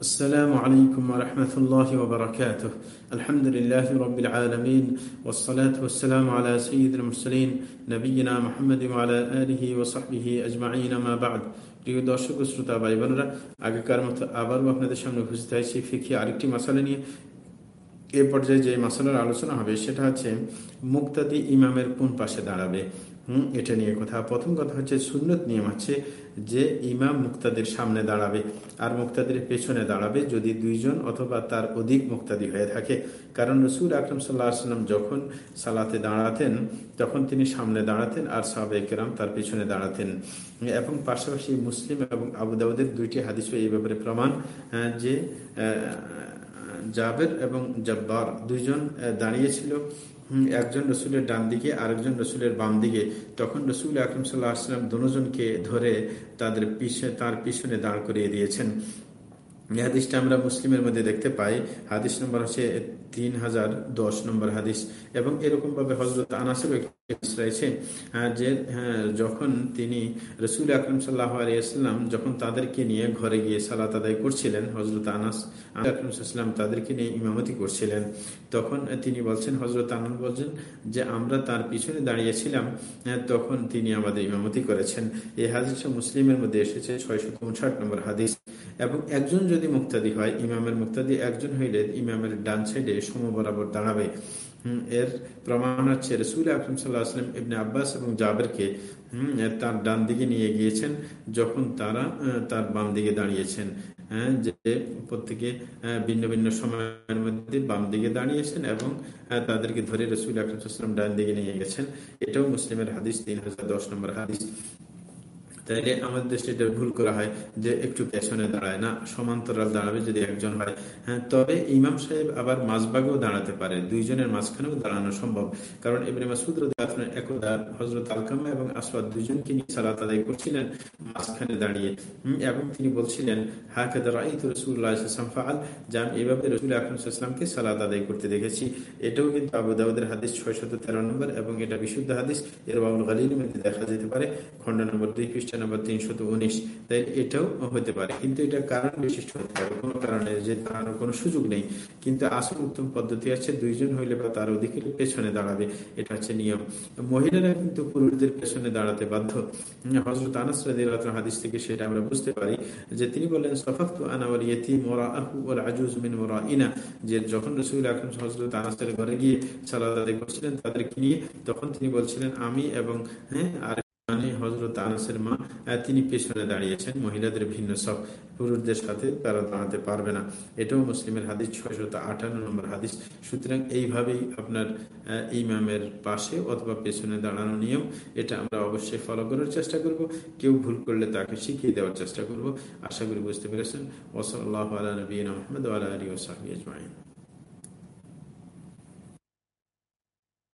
السلام عليكم ورحمة الله وبركاته الحمد لله رب العالمين والصلاة والسلام على سيد المرسلين نبينا محمد وعلى آله وصحبه أجمعين ما بعد প্রিয় দর্শক শ্রোতা ভাই বোনেরা আগেকার মতো আবারও আপনাদের সামনে উপস্থিত হয়েছি ফিকি আরেকটি মশালা নিয়ে এ পর্যায়ে যে মশালার আলোচনা হবে সেটা হচ্ছে মুক্তাদি ইমামের কোন পাশে দাঁড়াবে হুম, এটা নিয়ে কথা। প্রথম কথা হচ্ছে সুন্নত নিয়ম হচ্ছে যে ইমাম মুক্তাদের সামনে দাঁড়াবে আর মুক্তাদের পেছনে দাঁড়াবে যদি দুইজন অথবা তার অধিক মুক্তাদি হয়ে থাকে। কারণ রসুল আকরম সাল্লাহ সাল্লাম যখন সালাতে দাঁড়াতেন, তখন তিনি সামনে দাঁড়াতেন আর সাবেকেরাম তার পেছনে দাঁড়াতেন। এবং পাশাপাশি মুসলিম এবং আবুদাউদের দুইটি হাদিস এই ব্যাপারে প্রমাণ যে জাবের এবং জব্বার। দুইজন দাঁড়িয়েছিল। একজন রসুলের ডান দিকে আরেকজন রসুলের বাম দিকে তখন রসুল আকরম সাল্লাহ আসলাম দুজনকে ধরে তাদের পিছনে তার পিছনে দাঁড় করিয়ে দিয়েছেন। এই হাদিসটা আমরা মুসলিমের মধ্যে দেখতে পাই হাদিস নম্বর হচ্ছে তিন হাজার দশ নম্বর হাদিস। এবং এরকম ভাবে হজরত আনাসের রয়েছে যে হ্যাঁ, যখন তিনি রসুল আকরম সাল্লাহ আলিয়াল্লাম যখন তাদেরকে নিয়ে ঘরে গিয়ে সালাত আদায় করছিলেন হজরত আনাস আকরমসাল্লাম তাদেরকে নিয়ে ইমামতি করছিলেন তখন তিনি বলছেন হজরত আনন্দ বলছেন যে আমরা তার পিছনে দাঁড়িয়েছিলাম তখন তিনি আমাদের ইমামতি করেছেন। এই হাদিসটা মুসলিমের মধ্যে এসেছে ছয়শত উনষাট নম্বর হাদিস। এবং একজন যদি মুক্তাদি হয়, ইমামের মুক্তাদি একজন হইলে ইমামের ডান সাইডে সম বরাবর দাঁড়াবে। এর প্রমাণ হচ্ছে রসুল আকরম সাল্লাহ আসলাম ইবনে আব্বাস এবং জাবেরকে তার ডান দিকে নিয়ে গিয়েছেন যখন তারা তার বাম দিকে দাঁড়িয়েছেন। যে প্রত্যেকে ভিন্ন ভিন্ন সময়ের মধ্যে বাম দিকে দাঁড়িয়েছেন এবং তাদেরকে ধরে রসুল আকরম ডান দিকে নিয়ে গেছেন। এটাও মুসলিমের হাদিস, তিন হাজার দশ নম্বর হাদিস। তাইলে আমাদের দেশে এটা ভুল করা হয় যে একটু পেছনে দাঁড়ায় না, সমান্তরাল দাঁড়াবে যদি একজন হয়। হ্যাঁ তবে ইমাম সাহেব আবার মাঝবাগেও দাঁড়াতে পারে, দুইজনের মাঝখানেও দাঁড়ানো সম্ভব। কারণ এবারে মাসুদ একদা হজরত আলকামা এবং আসওয়াদ দুইজনকে নিয়ে সালাত আদায় করছিলেন মাঝখানে দাঁড়িয়ে। এবং তিনি বলছিলেন হাকেদ রাইত রসুল্লাহ যে আমি এভাবে রসুল আকরমকে সালাত আদায় করতে দেখেছি। এটাও কিন্তু আবু দাউদের হাদিস ছয়শত তেরো নম্বর এবং এটা বিশুদ্ধ হাদিস। এর বাবুল মধ্যে দেখা যেতে পারে। খন্ড নম্বর দুই নম্বর তিনশত উনিশ, তাই এটাও হতে পারে। কিন্তু এটা কারণ বিশিষ্ট হতে পারে। কোনো কারণে যে দাঁড়ানোর কোনো সুযোগ নেই। কিন্তু আসল উত্তম পদ্ধতি আছে, দুইজন হইলে বা তার পেছনে দাঁড়াবে। এটা হচ্ছে নিয়ম। মহিলারা কিন্তু পুরুষদের পেছনে দাঁড়াতে বাধ্য। হজরত হাদিস থেকে সেটা আমরা বুঝতে পারি যে তিনি বললেন সফাক্তু আনাওয়াল ইয়েতি মোরা আহু আজুজ মিন ইনা যে যখন রসুল হজরত আনাসের ঘরে গিয়ে সালাদ আদায় করছিলেন তাদেরকে নিয়ে, তখন তিনি বলছিলেন, আমি এবং হ্যাঁ আর মানে হজরত আনাসের মা তিনি পেছনে দাঁড়িয়েছেন। মহিলাদের ভিন্ন সব পুরুষদের সাথে তারা দাঁড়াতে পারবে না। এটাও মুসলিমের হাদিস, ছয়শত আটান্ন নম্বর হাদিস। সুতরাং এইভাবেই আপনার ইমামের পাশে অথবা পেছনে দাঁড়ানো নিয়ম, এটা আমরা অবশ্যই ফলো করার চেষ্টা করব। কেউ ভুল করলে তাকে শিখিয়ে দেওয়ার চেষ্টা করব। আশা করি বুঝতে পেরেছেন। ওসল আল্লাহ আলা নবীন আহমদ আলা আলী ওসাহি